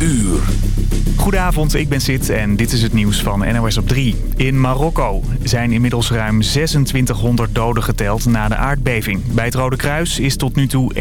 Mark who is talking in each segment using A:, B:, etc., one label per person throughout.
A: uur.
B: Goedenavond, ik ben Sid en dit is het nieuws van NOS op 3. In Marokko zijn inmiddels ruim 2600 doden geteld na de aardbeving. Bij het Rode Kruis is tot nu toe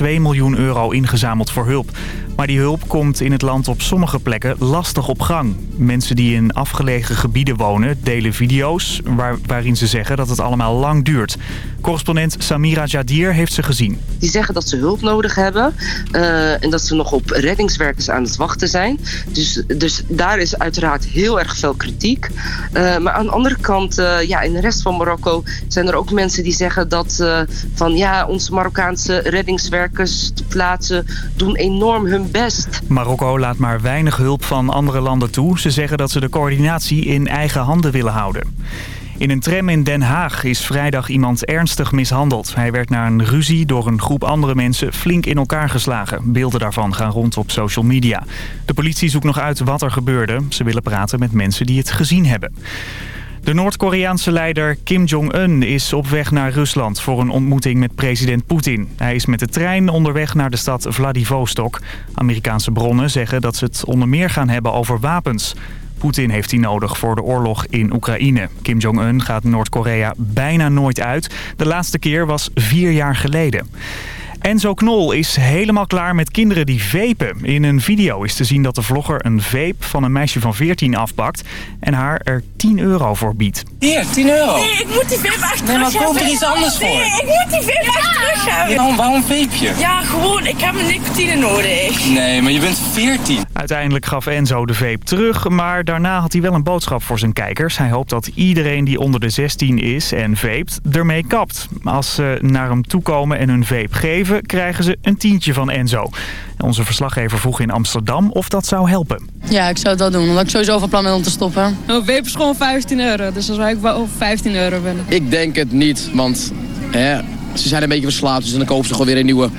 B: 1,2 miljoen euro ingezameld voor hulp. Maar die hulp komt in het land op sommige plekken lastig op gang. Mensen die in afgelegen gebieden wonen delen video's waar, waarin ze zeggen dat het allemaal lang duurt. Correspondent Samira Jadir heeft ze gezien.
C: Die zeggen dat ze hulp nodig hebben uh, en dat ze nog op reddingswerkers aan het wachten zijn. Dus, dus daar is uiteraard heel erg veel kritiek. Uh, maar aan de andere kant, uh, ja, in de rest van Marokko zijn er ook mensen die zeggen dat van ja, onze Marokkaanse reddingswerkers te plaatsen doen enorm hun best.
B: Marokko laat maar weinig hulp van andere landen toe. Ze zeggen dat ze de coördinatie in eigen handen willen houden. In een tram in Den Haag is vrijdag iemand ernstig mishandeld. Hij werd na een ruzie door een groep andere mensen flink in elkaar geslagen. Beelden daarvan gaan rond op social media. De politie zoekt nog uit wat er gebeurde. Ze willen praten met mensen die het gezien hebben. De Noord-Koreaanse leider Kim Jong-un is op weg naar Rusland voor een ontmoeting met president Poetin. Hij is met de trein onderweg naar de stad Vladivostok. Amerikaanse bronnen zeggen dat ze het onder meer gaan hebben over wapens. Poetin heeft die nodig voor de oorlog in Oekraïne. Kim Jong-un gaat Noord-Korea bijna nooit uit. De laatste keer was vier jaar geleden. Enzo Knol is helemaal klaar met kinderen die vapen. In een video is te zien dat de vlogger een vape van een meisje van 14 afpakt... en haar er 10 euro voor biedt.
D: Hier, 10 euro.
E: Nee, ik moet die vape echt
D: Nee, maar koop er iets anders voor.
E: Nee, ik moet die vape echt terug hebben.
D: Waarom, waarom vape je?
E: Ja, gewoon, ik heb een nicotine nodig.
D: Nee, maar je bent 14.
B: Uiteindelijk gaf Enzo de vape terug, maar daarna had hij wel een boodschap voor zijn kijkers. Hij hoopt dat iedereen die onder de 16 is en vapet ermee kapt. Als ze naar hem toekomen en hun vape geven krijgen ze een tientje van Enzo. Onze verslaggever vroeg in Amsterdam of dat zou helpen.
F: Ja, ik zou het wel doen, omdat ik sowieso van plan ben om te stoppen.
G: Nou, vape is gewoon 15 euro, dus dan zou ik wel 15 euro willen.
H: Ik denk het niet, want hè, ze zijn een beetje verslaafd, dus dan kopen ze gewoon weer een nieuwe.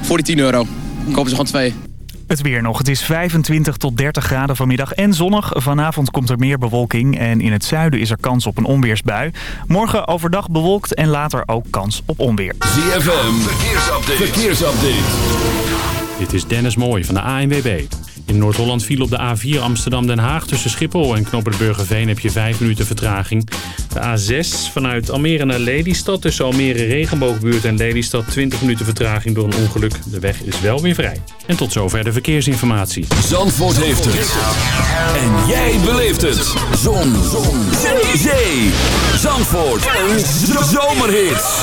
H: Voor die 10 euro. Dan kopen ze gewoon twee.
B: Het weer nog. Het is 25 tot 30 graden vanmiddag en zonnig. Vanavond komt er meer bewolking en in het zuiden is er kans op een onweersbui. Morgen overdag bewolkt en later ook kans op onweer.
A: ZFM, verkeersupdate. verkeersupdate.
I: Dit is Dennis Mooij van de ANWB. In Noord-Holland viel op de A4 Amsterdam-Den Haag tussen Schiphol en Knoppenburgerveen heb je 5 minuten vertraging. De A6 vanuit Almere naar Lelystad tussen Almere Regenboogbuurt en Lelystad 20 minuten vertraging door een ongeluk. De weg is wel weer vrij. En tot zover de verkeersinformatie.
A: Zandvoort heeft het. En jij beleeft het. Zon. Zon. Zee. Zandvoort. Een zomerhit.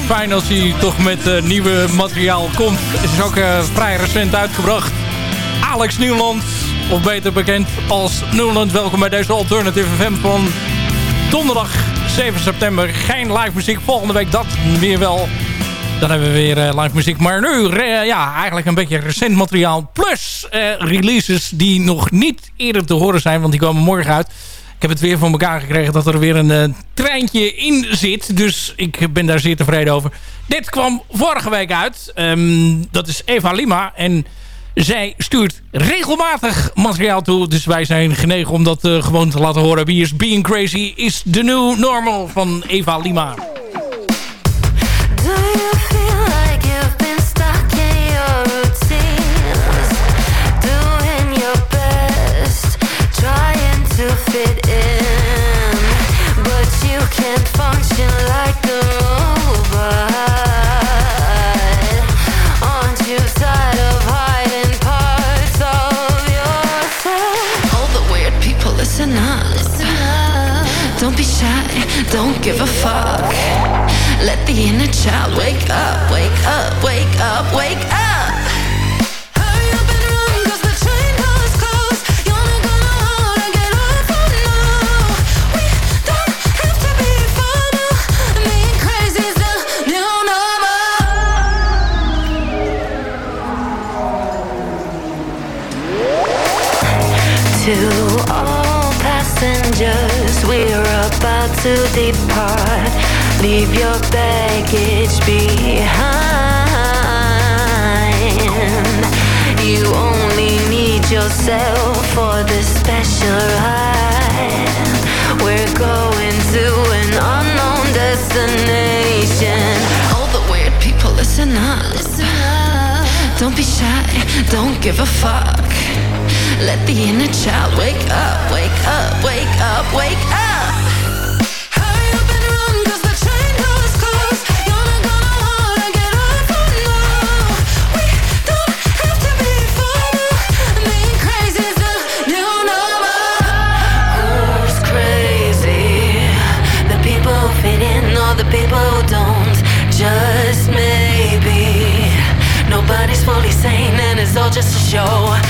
J: Fijn als hij toch met uh, nieuwe materiaal komt. Het is ook uh, vrij recent uitgebracht. Alex Nieuwland, of beter bekend als Nieuwland. Welkom bij deze Alternative FM van donderdag 7 september. Geen live muziek, volgende week dat weer wel. Dan hebben we weer uh, live muziek. Maar nu ja, eigenlijk een beetje recent materiaal. Plus releases die nog niet eerder te horen zijn, want die komen morgen uit. Ik heb het weer voor elkaar gekregen dat er weer een uh, treintje in zit. Dus ik ben daar zeer tevreden over. Dit kwam vorige week uit. Um, dat is Eva Lima. En zij stuurt regelmatig materiaal toe. Dus wij zijn genegen om dat uh, gewoon te laten horen. Wie is Being Crazy is the new normal van Eva Lima.
K: Wake up, wake up, wake up, to depart. Leave your baggage behind. You only need yourself for this special ride. We're going to an unknown destination. All the weird people, listen up. Don't be shy, don't give a fuck. Let the inner child wake up, wake up, wake up, wake up all just a show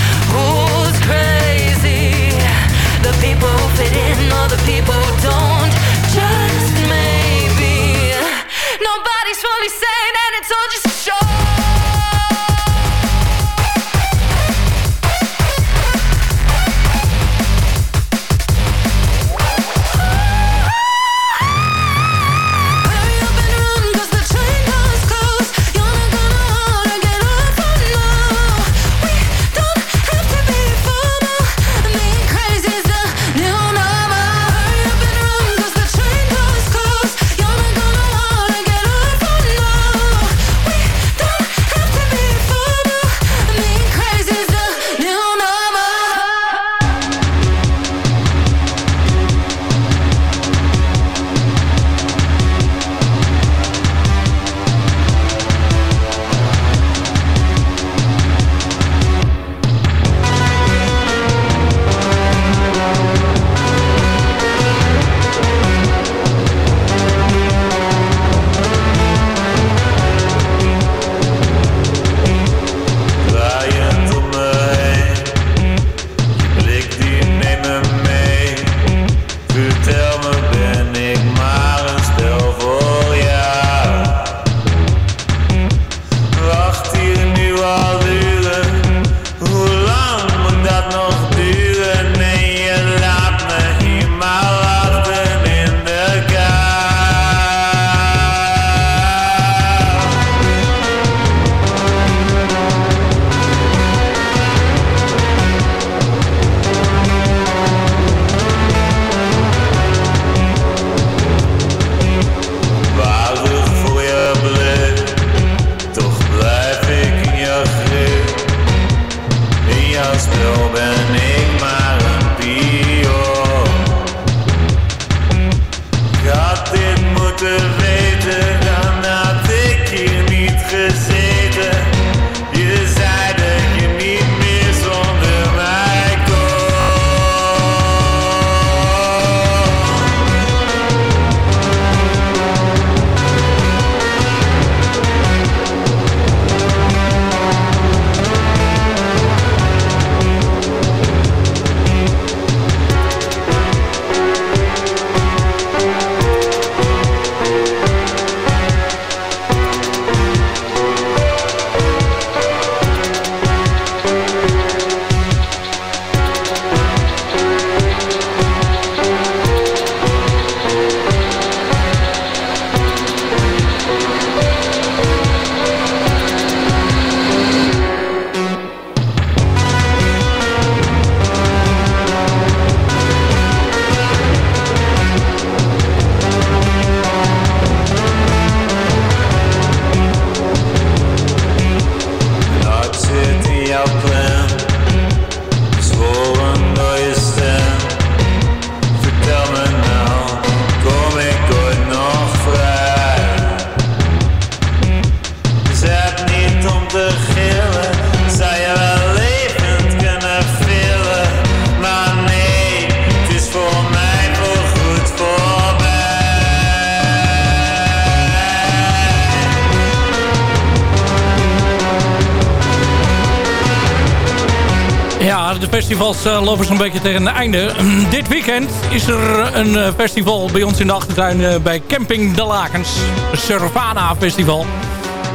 J: festivals eh, lopen zo'n beetje tegen het einde. Dit weekend is er een eh, festival bij ons in de achtertuin eh, bij Camping De Lakens. Een Surfana Festival.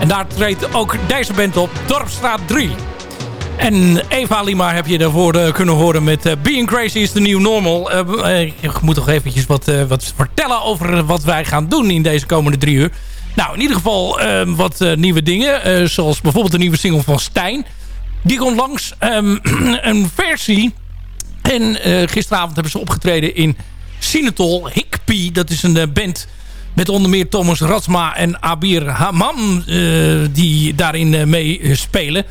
J: En daar treedt ook deze band op, Dorpstraat 3. En Eva Lima heb je daarvoor kunnen horen met Being Crazy is the New Normal. Ik moet toch eventjes wat, wat vertellen over wat wij gaan doen in deze komende drie uur. Nou, in ieder geval wat nieuwe dingen. zoals bijvoorbeeld de nieuwe single van Stijn. Die komt langs. Ehm, een versie. En eh, gisteravond hebben ze opgetreden in Sinatol. Hikpi, dat is een eh, band met onder meer Thomas Ratsma en Abir Hamam. eh, die daarin mee spelen.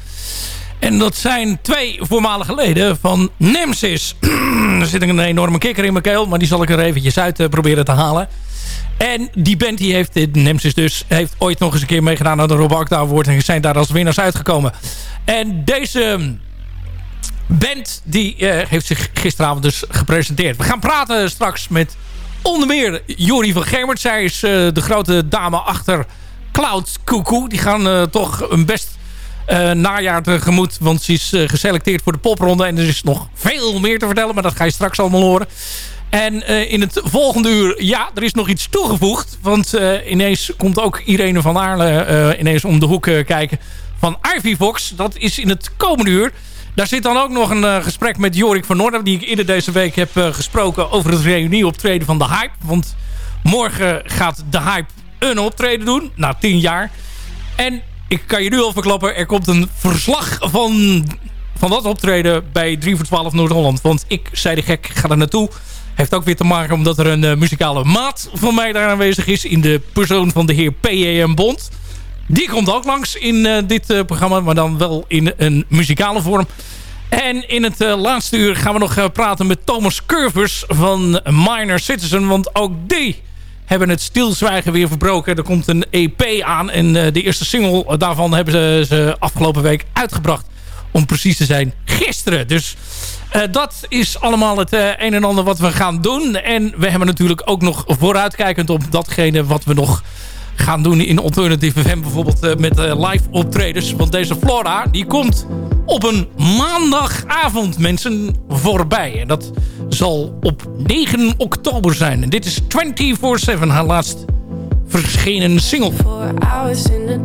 J: En dat zijn twee voormalige leden van Nemesis. er zit een enorme kikker in mijn keel. Maar die zal ik er eventjes uit proberen te halen. En die band die heeft, Nemesis dus, heeft ooit nog eens een keer meegedaan aan de Rob Award. En zijn daar als winnaars uitgekomen. En deze band die eh, heeft zich gisteravond dus gepresenteerd. We gaan praten straks met onder meer Jori van Gemert. Zij is eh, de grote dame achter Cloud Cuckoo. Die gaan eh, toch een best najaar tegemoet. Want ze is geselecteerd voor de popronde. En er is nog veel meer te vertellen. Maar dat ga je straks allemaal horen. En eh, in het volgende uur, ja, er is nog iets toegevoegd. Want eh, ineens komt ook Irene van Aarle eh, ineens om de hoek kijken van Ivy Fox. Dat is in het komende uur. Daar zit dan ook nog een gesprek met Jorik van Noorden... die ik eerder deze week heb gesproken over het reunieoptreden van The Hype. Want morgen gaat The Hype een optreden doen, na tien jaar. En ik kan je nu al verklappen, er komt een verslag van, van dat optreden bij 3 voor 12 Noord-Holland. Want ik, zei de gek, ga er naartoe. Heeft ook weer te maken omdat er een eh, muzikale maat van mij daar aanwezig is... in de persoon van de heer P.E.M. Bond. Die komt ook langs in eh, dit eh, programma, maar dan wel in een muzikale vorm. En in het laatste uur gaan we nog praten met Thomas Curvers van Minor Citizen. Want ook die hebben het stilzwijgen weer verbroken. Er komt een EP aan en de eerste single daarvan hebben ze, ze afgelopen week uitgebracht. Om precies te zijn, gisteren. Dus eh, dat is allemaal het eh, een en ander wat we gaan doen. En we hebben natuurlijk ook nog vooruitkijkend op datgene wat we nog gaan doen in Alternative FM. Bijvoorbeeld eh, met live optredens. Want deze Flora die komt op een maandagavond mensen voorbij. En dat zal op 9 oktober zijn. En dit is 24-7 haar laatst verschenen single.
K: Hours in a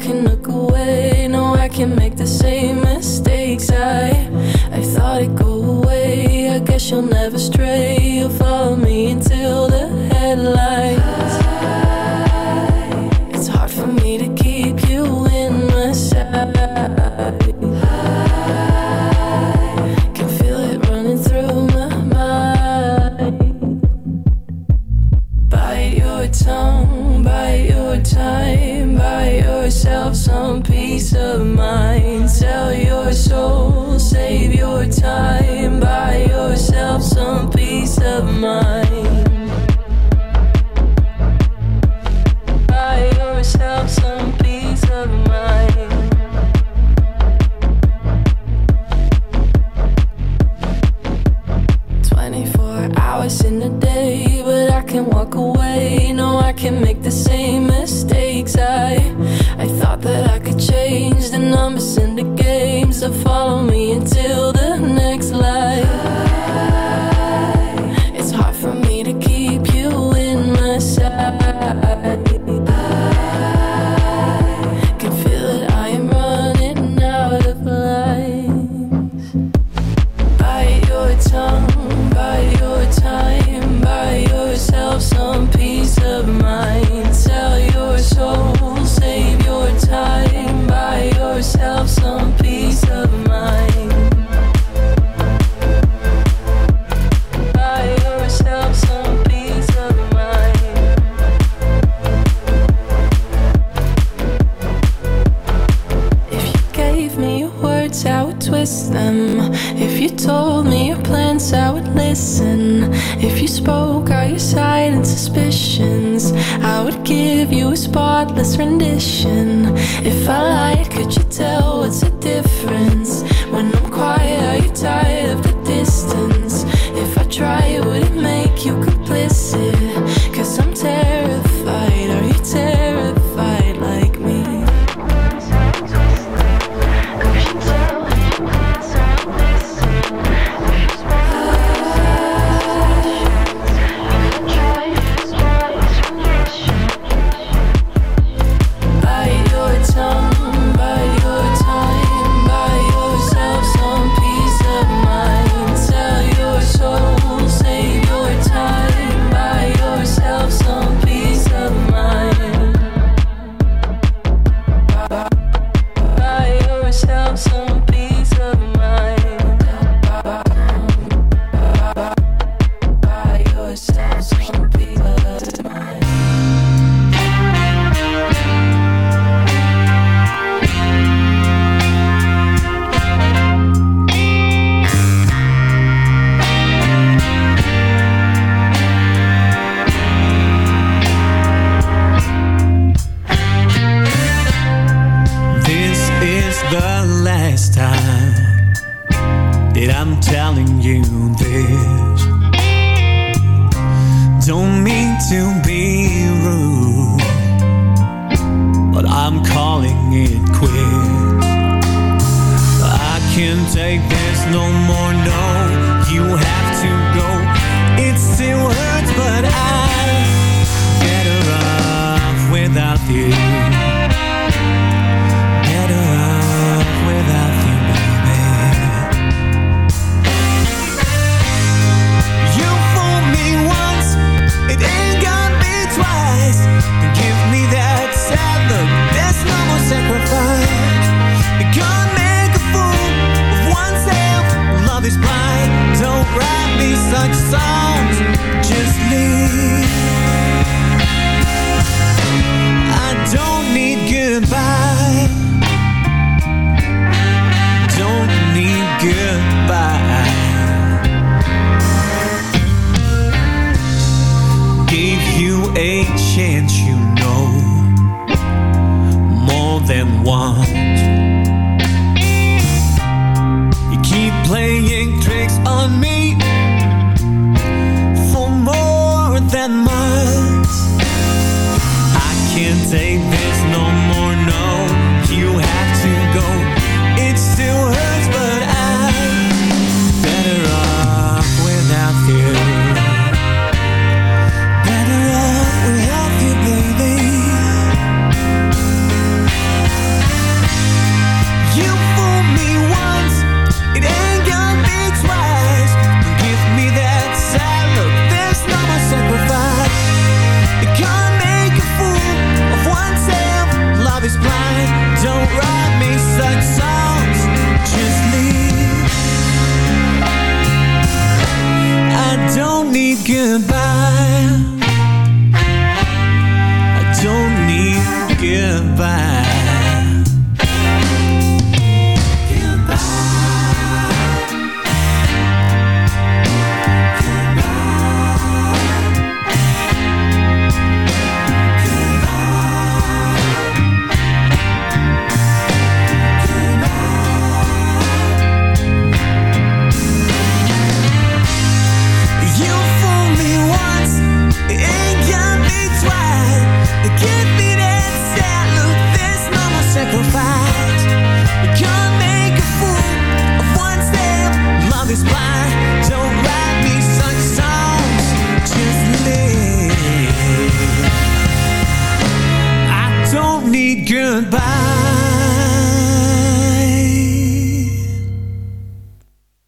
K: can look away. No, I can make the same mistakes. I I thought it'd go away. I guess you'll never stray. You'll follow me until the headlights. It's hard for me to keep you in my sight. Can feel it running through my mind. Bite your tongue, bite your time, yourself some peace of mind. Sell your soul, save your time, buy yourself some peace of mind. Buy yourself some peace of mind. Hours in a day, but I can walk away. No, I can make the same mistakes. I, That I could change the numbers in the games that follow me until the next life.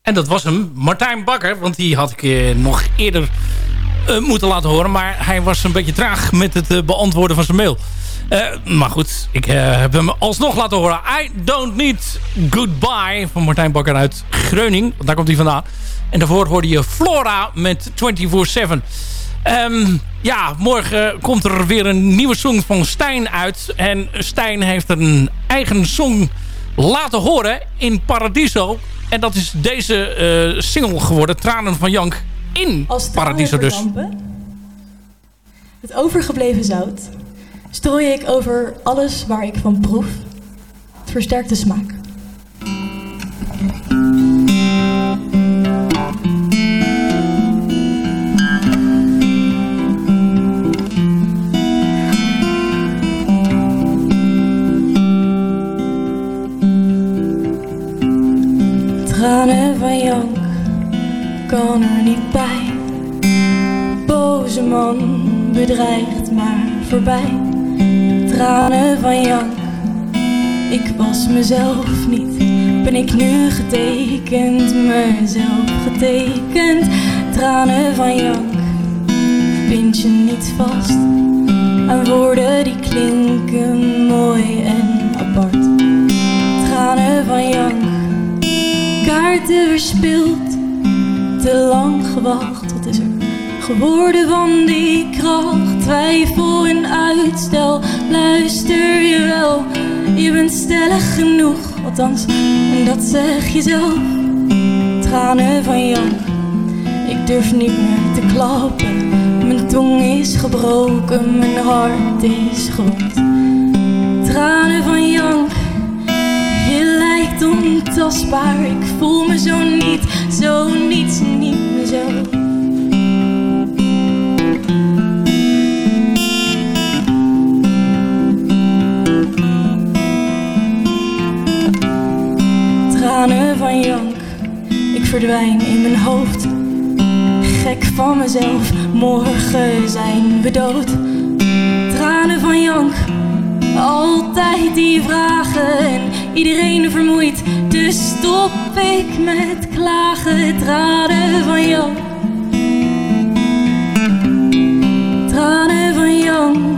J: En dat was hem, Martijn Bakker. Want die had ik eh, nog eerder eh, moeten laten horen. Maar hij was een beetje traag met het eh, beantwoorden van zijn mail. Maar goed, ik heb hem alsnog laten horen. I Don't Need Goodbye van Martijn Bakker uit Greuning. Want daar komt hij vandaan. En daarvoor hoorde je Flora met 24-7. Ehm, ja, morgen komt er weer een nieuwe song van Stijn uit. En Stijn heeft een eigen song laten horen in Paradiso. En dat is deze eh, single geworden, Tranen van Jank, in
L: Als
J: Paradiso dus.
L: Het overgebleven zout strooi ik over alles waar ik van proef. Het versterkt de smaak. Kan er niet bij. Boze man bedreigd maar voorbij. Tranen van Jank, ik was mezelf niet. Ben ik nu getekend, mezelf getekend. Tranen van Jank, bind je niet vast aan woorden die klinken mooi en apart. Tranen van Jank kaarten verspild, te lang gewacht. Wat is er geworden van die kracht? Twijfel en uitstel, luister je wel. Je bent stellig genoeg, althans, en dat zeg je zelf. Tranen van Jan, ik durf niet meer te klappen. Mijn tong is gebroken, mijn hart is gewond. Tranen van Jan, ontastbaar. Ik voel me zo niet, zo niets, niet mezelf. Tranen van jank, ik verdwijn in mijn hoofd. Gek van mezelf, morgen zijn we dood. Tranen van jank, altijd die vragen en iedereen vermoeid. Dus stop ik met klagen, tranen van jank. Tranen van jank.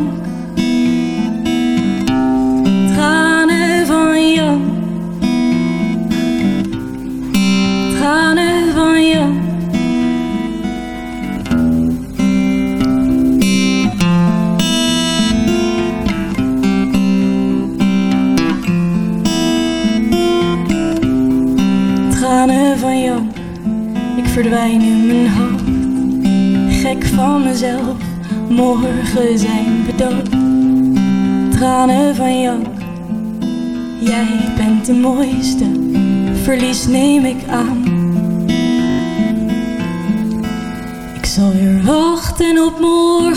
L: In mijn hoofd. Gek van mezelf, morgen zijn we dood. Tranen van Jan, jij bent de mooiste, verlies neem ik aan. Ik zal weer wachten op morgen.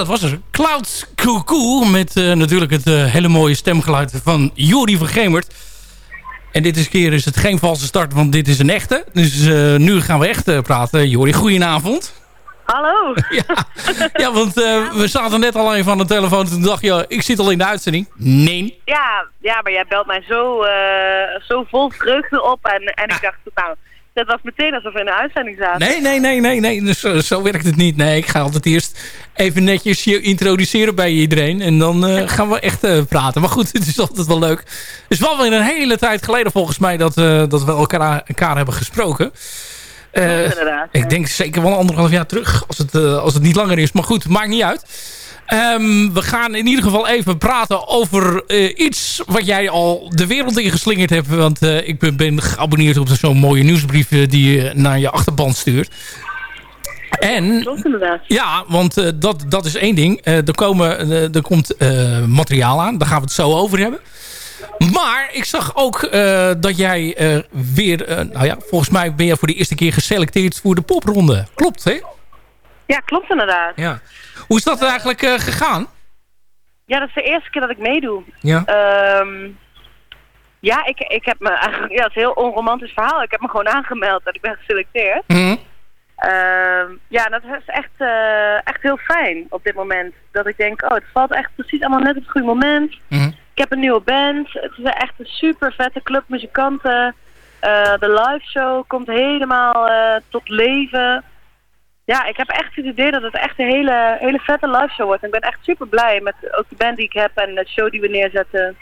J: Dat was er. Cloud Cuckoo met eh, natuurlijk het eh, hele mooie stemgeluid van Jori van Gemert. En dit is keer is het geen valse start, want dit is een echte. Dus eh, nu gaan we echt praten. Jori, goedenavond.
M: Hallo.
J: Ja, want eh, we zaten net al even aan de telefoon. Toen dacht je, ik zit al in de uitzending. Nee.
M: Ja, ja, maar jij belt mij zo, zo vol vreugde op. En, en ik dacht, nou, dat was meteen alsof we in de uitzending zaten.
J: Nee, nee, nee, nee, nee. Dus, zo, zo werkt het niet. Nee, ik ga altijd eerst even netjes je introduceren bij iedereen. En dan eh, gaan we echt eh, praten. Maar goed, het is altijd wel leuk. Het is wel weer een hele tijd geleden volgens mij dat, eh, dat we elkaar, elkaar hebben gesproken. Eh,
M: inderdaad,
J: ik denk zeker wel anderhalf jaar terug, als het, eh, als het niet langer is. Maar goed, maakt niet uit. Ehm, we gaan in ieder geval even praten over eh, iets wat jij al de wereld in geslingerd hebt. Want eh, ik ben, ben geabonneerd op zo'n mooie nieuwsbrief eh, die je naar je achterband stuurt. En, ja, want dat, dat is één ding. Er, komen, er komt materiaal aan, daar gaan we het zo over hebben. Maar ik zag ook dat jij weer... nou ja, volgens mij ben je voor de eerste keer geselecteerd voor de popronde. Klopt, hè?
M: Ja, klopt inderdaad.
J: Ja. Hoe is dat eigenlijk eh, gegaan?
M: Ja, dat is de eerste keer dat ik meedoe.
J: Ja.
M: Ehm, ja, ik, ik heb me eigenlijk... Ja, het is een heel onromantisch verhaal. Ik heb me gewoon aangemeld en ik ben geselecteerd.
J: Mhm.
M: Ehm, ja, dat is echt, eh, echt heel fijn op dit moment. Dat ik denk, oh, het valt echt precies allemaal net op het goede moment.
J: Mhm.
M: Ik heb een nieuwe band. Het is echt een super vette club muzikanten. Eh, de live show komt helemaal tot leven. Ja, ik heb echt het idee dat het echt een hele, hele vette live show wordt. Ik ben echt super blij met ook de band die ik heb en de show die we neerzetten.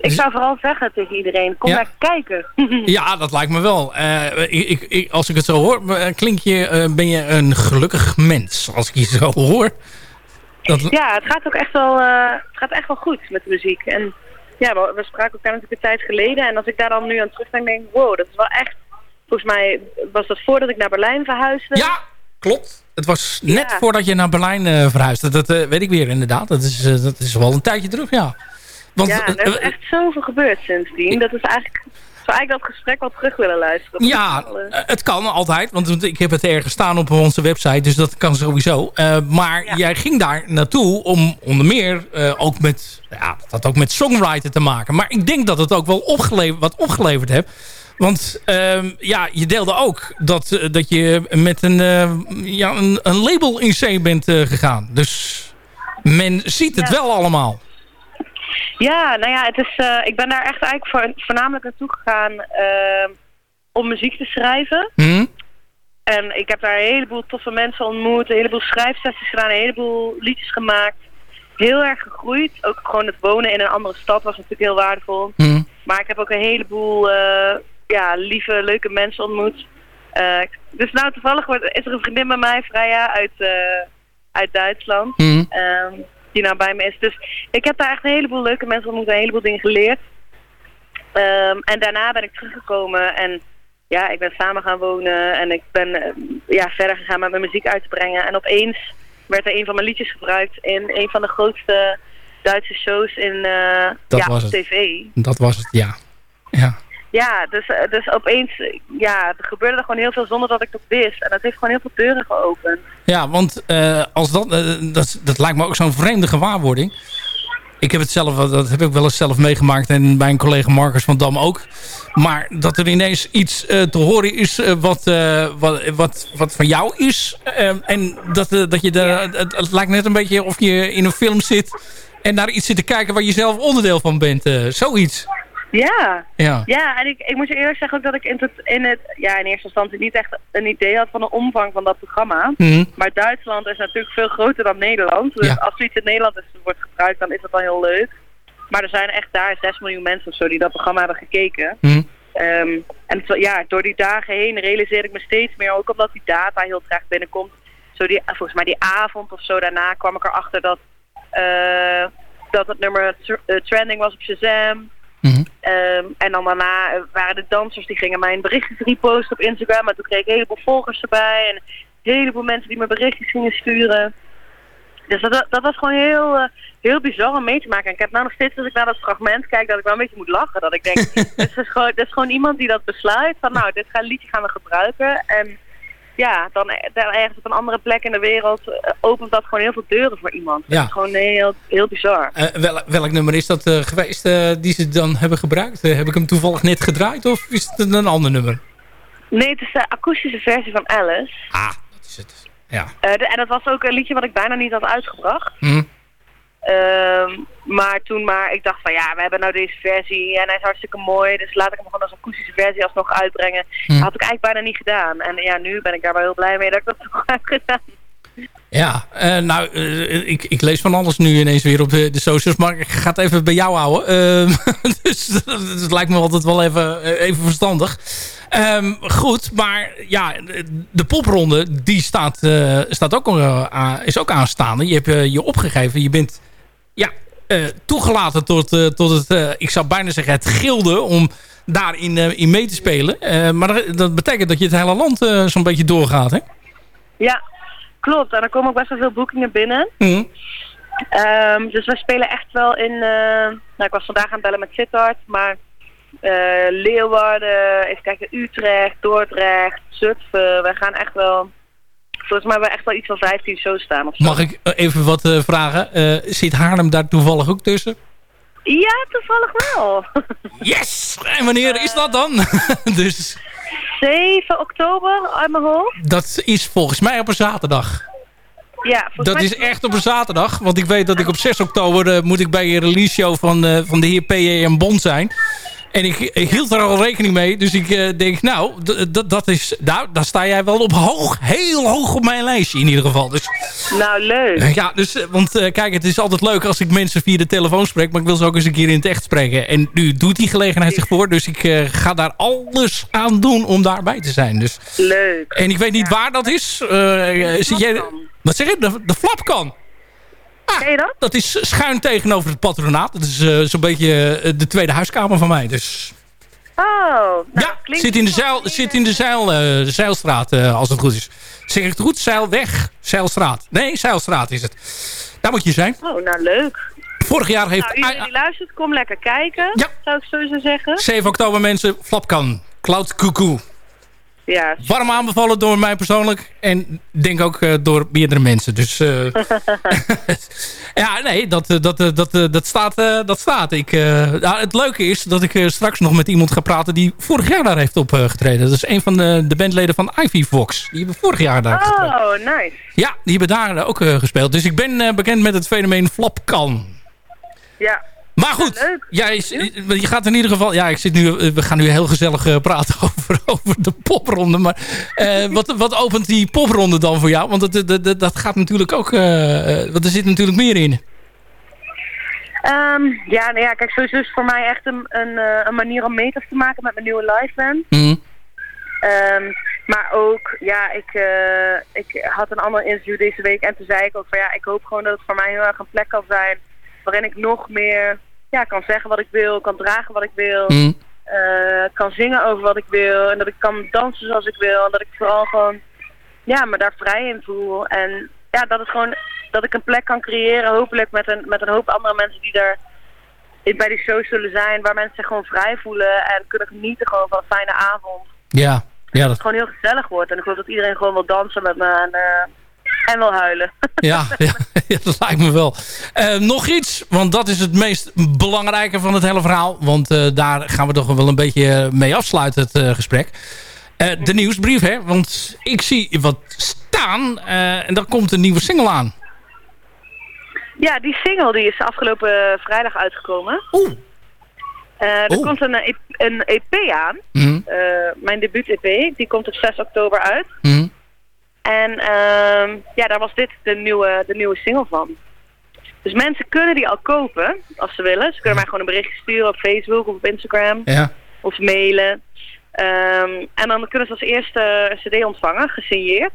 M: Ik zou vooral zeggen tegen iedereen, kom
J: Ja.
M: daar kijken.
J: Ja, dat lijkt me wel. Eh, ik, ik, als ik het zo hoor, eh, klink je, eh, ben je een gelukkig mens. Als ik je zo hoor. Dat,
M: Ja, het gaat ook echt wel, het gaat echt wel goed met de muziek. En ja, we, we spraken elkaar natuurlijk een tijd geleden. En als ik daar dan nu aan terugdenk, denk ik, wow, dat is wel echt... Volgens mij was dat voordat ik naar Berlijn verhuisde.
J: Ja, klopt. Het was net
M: Ja.
J: voordat je naar Berlijn eh, verhuisde. Dat eh, weet ik weer inderdaad. Dat is, eh, dat is wel een tijdje terug, ja. Want,
M: ja, er is echt zoveel gebeurd sindsdien. Dat is eigenlijk... Ik zou eigenlijk dat gesprek wel terug willen luisteren.
J: Ja, het kan altijd. Want ik heb het ergens staan op onze website. Dus dat kan sowieso. Maar jij ging daar naartoe om onder meer ook met... Ja, dat had ook met songwriter te maken. Maar ik denk dat het ook wel opgeleverd, wat opgeleverd heeft. Want ehm, ja, je deelde ook dat, eh, dat je met een, eh, ja, een, een label in zee bent eh, gegaan. Dus men ziet het wel allemaal.
M: Ja, nou ja, het is, ik ben daar echt eigenlijk voor, voornamelijk naartoe gegaan om muziek te schrijven.
J: Hm?
M: En ik heb daar een heleboel toffe mensen ontmoet, een heleboel schrijfsessies gedaan, een heleboel liedjes gemaakt. Heel erg gegroeid. Ook gewoon het wonen in een andere stad was natuurlijk heel waardevol.
J: Hm.
M: Maar ik heb ook een heleboel ja, lieve, leuke mensen ontmoet. Eh, dus nou, toevallig wordt, is er een vriendin bij mij, Freya, uit, eh, uit Duitsland.
J: Hm.
M: ehm, die nou bij me is. Dus ik heb daar echt een heleboel leuke mensen ontmoet en een heleboel dingen geleerd. Ehm, en daarna ben ik teruggekomen en ja, ik ben samen gaan wonen en ik ben eh, ja, verder gegaan met mijn muziek uit te brengen. En opeens werd er een van mijn liedjes gebruikt in een van de grootste Duitse shows in
J: Dat
M: ja,
J: was
M: op
J: het.
M: tv.
J: Dat was het, ja. Ja.
M: Ja, dus, eh, dus opeens, ja, er gebeurde er gewoon heel veel zonder dat ik dat wist. En dat heeft gewoon heel veel deuren geopend.
J: Ja, want eh, als dat, eh, dat, dat lijkt me ook zo'n vreemde gewaarwording. Ik heb het zelf, dat heb ik wel eens zelf meegemaakt en mijn collega Marcus van Dam ook. Maar dat er ineens iets te horen is wat, wat, wat, wat van jou is. en dat, dat je daar, het, het lijkt net een beetje of je in een film zit en naar iets zit te kijken waar je zelf onderdeel van bent. zoiets.
M: Ja.
J: Ja.
M: Ja, en ik, ik moet je eerlijk zeggen ook dat ik in het, in het, ja, in eerste instantie niet echt een idee had van de omvang van dat programma.
J: Mhm.
M: Maar Duitsland is natuurlijk veel groter dan Nederland. Dus
J: Ja.
M: als zoiets in Nederland is, wordt gebruikt, dan is dat wel heel leuk. Maar er zijn echt daar 6 miljoen mensen of zo die dat programma hebben gekeken.
J: Mhm.
M: Ehm, en het- ja, door die dagen heen realiseer ik me steeds meer, ook omdat die data heel traag binnenkomt. Zo die, volgens mij die avond of zo daarna kwam ik erachter dat, eh, dat het nummer eh, trending was op Shazam. Ehm, en dan daarna waren de dansers die gingen mijn berichtjes reposten op Instagram. En toen kreeg ik een heleboel volgers erbij. En een heleboel mensen die me berichtjes gingen sturen. Dus dat, dat was gewoon heel, eh, heel bizar om mee te maken. En ik heb nou nog steeds, als ik naar dat fragment kijk, dat ik wel een beetje moet lachen. Dat ik denk, dit, is gewoon, dit is gewoon iemand die dat besluit. Van nou, dit gaan, liedje gaan we gebruiken. En ja, dan, dan ergens op een andere plek in de wereld eh, opent dat gewoon heel veel deuren voor iemand.
J: Ja.
M: Dat is gewoon heel, heel bizar.
J: Eh, wel, welk nummer is dat eh, geweest die ze dan hebben gebruikt? Heb ik hem toevallig net gedraaid of is het een ander nummer?
M: Nee, het is de akoestische versie van Alice.
J: Ah, dat is het. Ja.
M: De- en dat was ook een liedje wat ik bijna niet had uitgebracht.
J: Hm.
M: Ehm, maar toen maar, ik dacht van ja, we hebben nou deze versie en hij is hartstikke mooi. Dus laat ik hem gewoon als akoestische versie alsnog uitbrengen.
J: Hm.
M: Dat had ik eigenlijk bijna niet gedaan. En ja, nu ben ik daar wel heel blij mee dat ik dat toch heb gedaan.
J: Ja, eh, nou, eh, ik, ik lees van alles nu ineens weer op de, de socials, maar ik ga het even bij jou houden. Ehm, dus dat, dat lijkt me altijd wel even, eh, even verstandig. Ehm, goed, maar ja, de- de popronde die staat, eh, staat ook, eh, is ook aanstaande. Je hebt eh, je opgegeven, je bent ja, eh, toegelaten tot, eh, tot het, eh, ik zou bijna zeggen, het gilde om daarin in mee te spelen. Maar dat, dat betekent dat je het hele land zo'n beetje doorgaat, hè?
M: Ja, klopt. En er komen ook best wel veel boekingen binnen.
J: Mhm.
M: Ehm, dus we spelen echt wel in... nou, ik was vandaag aan het bellen met Sittard, maar... Leeuwarden, even kijken, Utrecht, Dordrecht, Zutphen. We gaan echt wel... Volgens mij hebben we echt wel iets van 15 shows staan of zo.
J: Mag ik eh, even wat eh, vragen? Eh, zit Haarlem daar toevallig ook tussen?
M: Ja, toevallig wel.
J: Yes! En wanneer is dat dan? dus
M: 7 oktober uit mijn hoofd.
J: dat is volgens mij op een zaterdag.
M: Ja, volgens
J: Dat is echt op een zaterdag. Want ik weet dat ik op 6 oktober moet ik bij een release show van, eh, van de heer P.J. Bond zijn. En ik, ik hield er al rekening mee. Dus ik eh, denk, nou, dat is, nou, daar sta jij wel op hoog. Heel hoog op mijn lijstje in ieder geval. Dus,
M: Nou, leuk.
J: eh, ja, dus, eh, want kijk, het is altijd leuk als ik mensen via de telefoon spreek. Maar ik wil ze ook eens een keer in het echt spreken. En nu doet die gelegenheid zich voor. Dus ik ga daar alles aan doen om daarbij te zijn. Dus,
M: Leuk.
J: en ik weet niet waar dat is. Zit jij, wat zeg je? De, de flapkan.
M: Ken je dat?
J: Dat is schuin tegenover het patronaat. Dat is eh, zo'n beetje eh, de tweede huiskamer van mij. Dus
M: Oh, nou,
J: ja, zit in de, zeil, zit in de, zeil, eh, de Zeilstraat, als het goed is. Zeg ik het goed? Zeilweg, Zeilstraat. Nee, Zeilstraat is het. Daar moet je zijn.
M: Oh, nou leuk.
J: Vorig jaar heeft
M: Nou, iedereen die luistert, kom lekker kijken.
J: Ja.
M: Zou ik sowieso zeggen.
J: 7 oktober mensen Flapkan. Cloud Cuckoo.
M: Ja.
J: Warm aanbevallen door mij persoonlijk. En denk ook eh, door meerdere mensen. Dus eh, ja, nee, dat, eh, dat, dat, dat, staat, dat staat. Ik, nou, het leuke is dat ik straks nog met iemand ga praten die vorig jaar daar heeft opgetreden. dat is een van de, de bandleden van Ivy Fox. Die hebben vorig jaar daar.
M: Oh, nice.
J: Ja, die hebben daar ook gespeeld. Dus ik ben bekend met het fenomeen Flapkan.
M: Ja.
J: Maar goed, jij, je gaat in ieder geval... Ja, ik zit nu, we gaan nu heel gezellig eh, praten over, over de popronde. Maar eh, wat, wat opent die popronde dan voor jou? Want dat, dat, dat- gaat natuurlijk ook... eh, want er zit natuurlijk meer in.
M: Ehm, ja, nou ja, kijk, sowieso is het voor mij echt een, een, een manier om meters te maken met mijn nieuwe live band.
J: Mhm.
M: Ehm, maar ook, ja, ik, ik had een ander interview deze week en toen zei ik ook van ja, ik hoop gewoon dat het voor mij heel erg een plek kan zijn waarin ik nog meer ja, kan zeggen wat ik wil, kan dragen wat ik wil,
J: Mhm.
M: eh, kan zingen over wat ik wil en dat ik kan dansen zoals ik wil en dat ik vooral gewoon ja, me daar vrij in voel. En ja, dat het gewoon dat ik een plek kan creëren, hopelijk met een, met een hoop andere mensen die daar in- bij die show zullen zijn, waar mensen zich gewoon vrij voelen en kunnen genieten gewoon van een fijne avond
J: Ja, ja, dat,
M: het gewoon heel gezellig wordt. En ik hoop dat iedereen gewoon wil dansen met me en, eh, en wil huilen.
J: ja, ja, ja, dat lijkt me wel. Eh, nog iets, want dat is het meest belangrijke van het hele verhaal. Want eh, daar gaan we toch wel een beetje mee afsluiten, het eh, gesprek. De nieuwsbrief, hè? Want ik zie wat staan en daar komt een nieuwe single aan.
M: Ja, die single die is afgelopen vrijdag uitgekomen.
J: Oeh.
M: er
J: Oeh.
M: komt een, E- een EP aan.
J: Mhm.
M: Mijn debuut-EP. Die komt op 6 oktober uit.
J: Mhm.
M: En ehm, ja, daar was dit de nieuwe, de nieuwe single van. Dus mensen kunnen die al kopen als ze willen. Ze kunnen mij gewoon een berichtje sturen op Facebook of op Instagram.
J: Ja.
M: Of mailen. Ehm, en dan kunnen ze als eerste een cd ontvangen, gesigneerd.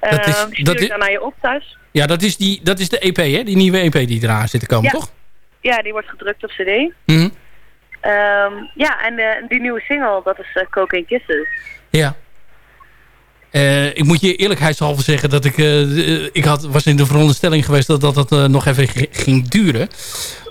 J: Dat is-
M: Ehm, stuur
J: dat
M: ik
J: is-
M: dan naar je op thuis.
J: Ja, dat is, die, dat is de EP, hè? Die nieuwe EP die eraan zit te komen,
M: Ja.
J: toch?
M: Ja, die wordt gedrukt op cd.
J: Mhm.
M: Ja, en eh, die nieuwe single, dat is uh, Cocaine Kisses.
J: Ja. Eh, ik moet je eerlijkheidshalve zeggen dat ik... eh, ik had, was in de veronderstelling geweest dat dat, dat eh, nog even ging duren.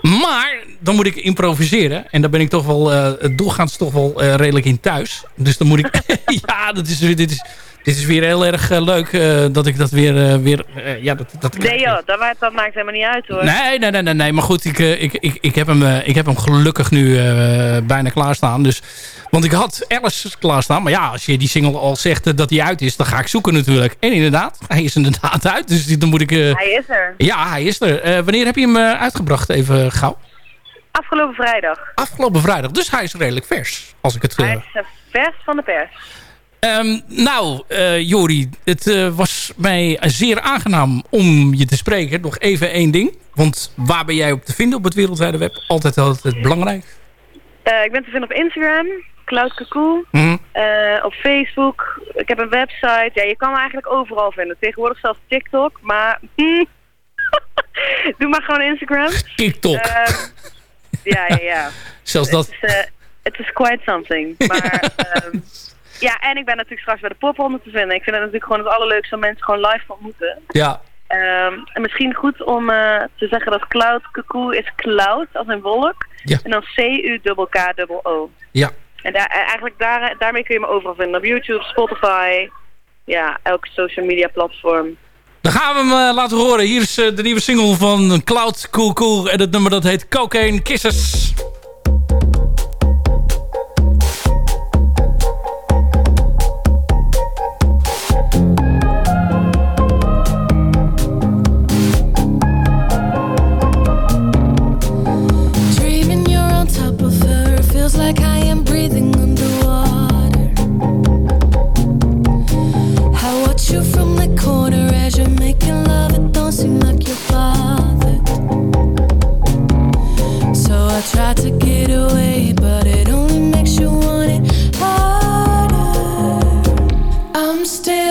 J: Maar dan moet ik improviseren. En daar ben ik toch wel... doorgaans toch wel redelijk in thuis. Dus dan moet ik... ja, dat is, dit, is, Dit is weer heel erg eh, leuk eh, dat ik dat weer... eh, weer ja, dat, dat
M: Nee joh, dat, maakt- dat maakt helemaal niet uit hoor.
J: Nee, nee, nee, nee, nee. Maar goed, ik, ik, ik, ik, heb, hem, ik heb hem gelukkig nu bijna klaarstaan. Dus, want ik had Alice klaarstaan. Maar ja, als je die single al zegt dat hij uit is, dan ga ik zoeken natuurlijk. En inderdaad, hij is inderdaad uit. Dus dan moet ik...
M: Hij is er.
J: Ja, hij is er. Wanneer heb je hem uitgebracht? Even gauw.
M: Afgelopen vrijdag.
J: Afgelopen vrijdag. Dus hij is redelijk vers. Als ik het...
M: Hij is vers van de pers.
J: Ehm, nou, eh, Jori, het eh, was mij zeer aangenaam om je te spreken. Nog even één ding. Want waar ben jij op te vinden op het wereldwijde web? Altijd altijd belangrijk.
M: Eh, ik ben te vinden op Instagram, Cloud Cuckoo.
J: Mhm.
M: Op Facebook. Ik heb een website. Ja, je kan me eigenlijk overal vinden. Tegenwoordig zelfs TikTok. Maar doe maar gewoon Instagram.
J: TikTok.
M: Ehm, ja, ja, ja.
J: Zelfs dat.
M: Het is, het is quite something. Maar ehm, ja, en ik ben natuurlijk straks bij de popronde te vinden. Ik vind het natuurlijk gewoon het allerleukste om mensen gewoon live te ontmoeten.
J: Ja.
M: Ehm, en misschien goed om eh, te zeggen dat Cloud Cuckoo is cloud als een wolk.
J: Ja.
M: En dan C-U-K-K-O.
J: Ja.
M: En daar, eigenlijk daar, daarmee kun je me overal vinden. Op YouTube, Spotify. Ja, elke social media platform.
J: Dan gaan we hem eh, laten horen. Hier is eh, de nieuwe single van Cloud Cool Cool. En het nummer dat heet Cocaine Kisses.
K: Like you're bothered. So I try to get away, but it only makes you want it harder. I'm still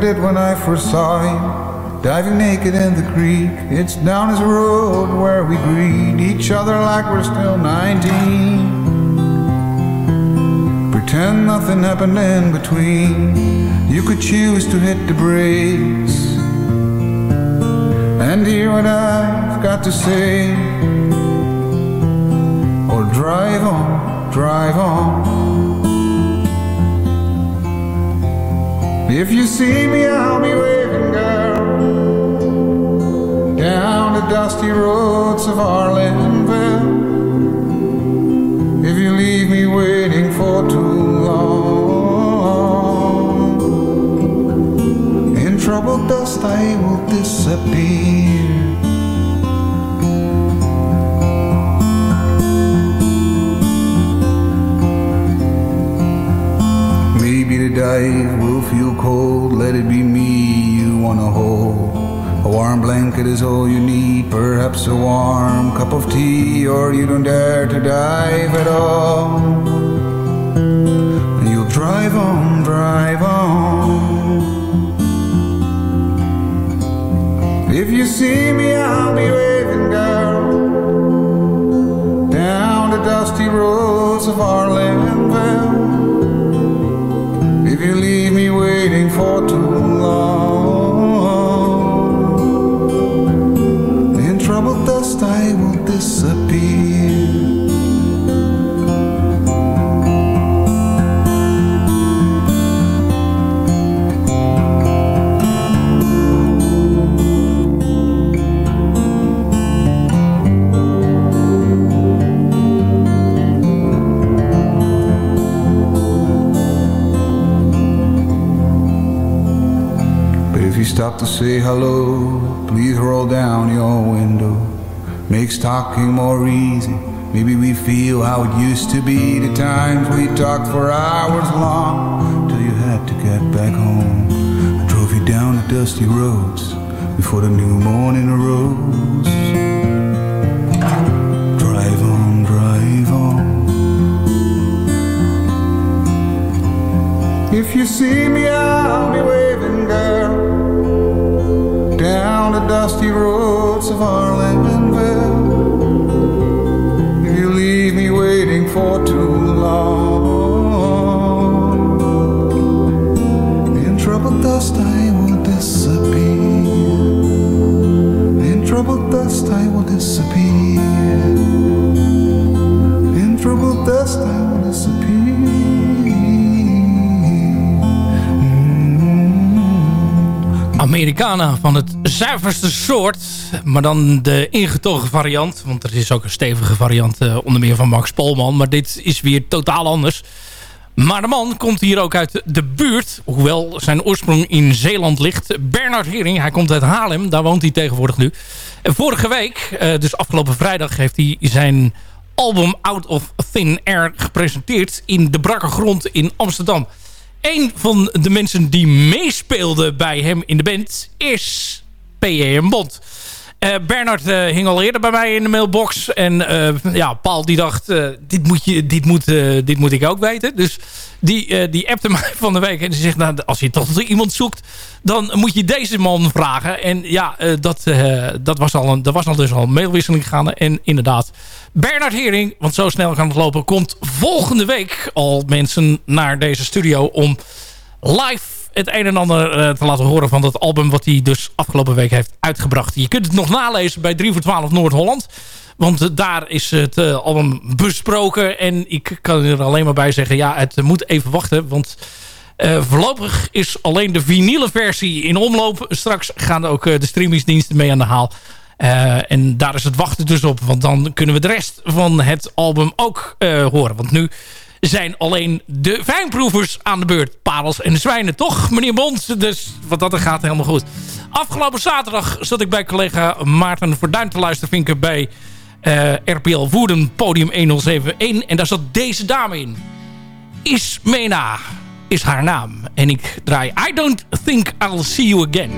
N: did when I first saw him, Diving naked in the creek, it's down his road where we greet each other like we're still 19. Pretend nothing happened in between. You could choose to hit the brakes and hear what I've got to say, or drive on, drive on. If you see me, I'll be waving, girl, down the dusty roads of Arlenville. If you leave me waiting for too long, in troubled dust I will disappear. The dive will feel cold, let it be me you wanna hold. A warm blanket is all you need, perhaps a warm cup of tea, or you don't dare to dive at all. And you'll drive on, drive on. If you see me, I'll be waving, girl, down the dusty roads of Arlenville. For too long, you stop to say hello, please roll down your window. Makes talking more easy. Maybe we feel how it used to be. The times we talked for hours long till you had to get back home. I drove you down the dusty roads before the new morning arose. Drive on, drive on. If you see me, I'll be waving, girl, down the dusty roads of Arlenville. If you leave me waiting for too
J: Amerikanen van het zuiverste soort. Maar dan de ingetogen variant. Want er is ook een stevige variant eh, onder meer van Max Polman. Maar dit is weer totaal anders. Maar de man komt hier ook uit de buurt. Hoewel zijn oorsprong in Zeeland ligt. Bernard Hering, hij komt uit Haarlem. Daar woont hij tegenwoordig nu. En vorige week, eh, dus afgelopen vrijdag... heeft hij zijn album Out of Thin Air gepresenteerd... in de brakke grond in Amsterdam. Een van de mensen die meespeelde bij hem in de band is P.E.M. Bond. Eh, Bernard eh, hing al eerder bij mij in de mailbox. En eh, ja, Paul die dacht, dit, moet je, dit, moet, dit moet ik ook weten. Dus die, die appte mij van de week. En die zegt, nou, als je toch iemand zoekt, dan moet je deze man vragen. En ja, dat, dat was al een, er was al dus al een mailwisseling gaande. En inderdaad, Bernard Hering, want zo snel kan het lopen... komt volgende week al mensen naar deze studio om live het een en ander eh, te laten horen van dat album... wat hij dus afgelopen week heeft uitgebracht. Je kunt het nog nalezen bij 3 voor 12 Noord-Holland. Want daar is het eh, album besproken. En ik kan er alleen maar bij zeggen... ja, het moet even wachten, want... eh, voorlopig is alleen de vinyle versie in omloop. Straks gaan ook de streamingsdiensten mee aan de haal. En daar is het wachten dus op. Want dan kunnen we de rest van het album ook horen. Want nu zijn alleen de fijnproevers aan de beurt. Parels en zwijnen, toch, meneer Bond? Dus wat dat er gaat, helemaal goed. Afgelopen zaterdag zat ik bij collega Maarten Verduin te luisteren... bij eh, RPL Woerden, podium 1071. En daar zat deze dame in. Ismena is haar naam. En ik draai I Don't Think I'll See You Again.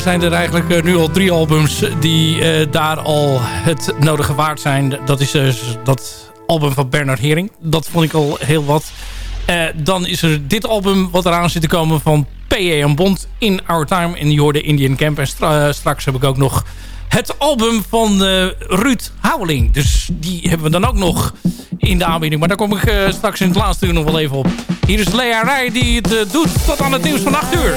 K: Zijn er eigenlijk eh, nu al drie albums die eh, daar al het nodige waard zijn. Dat is dus dat album van Bernard Hering. Dat vond ik al heel wat. Dan is er dit album wat eraan zit te komen van P.A. en Bond in Our Time. En die hoorde Indian Camp. En stra- straks heb ik ook nog het album van Ruud Houweling. Dus die hebben we dan ook nog in de aanbieding. Maar daar kom ik straks in het laatste uur nog wel even op. Hier is Lea Rij die het doet tot aan het nieuws van 8 uur.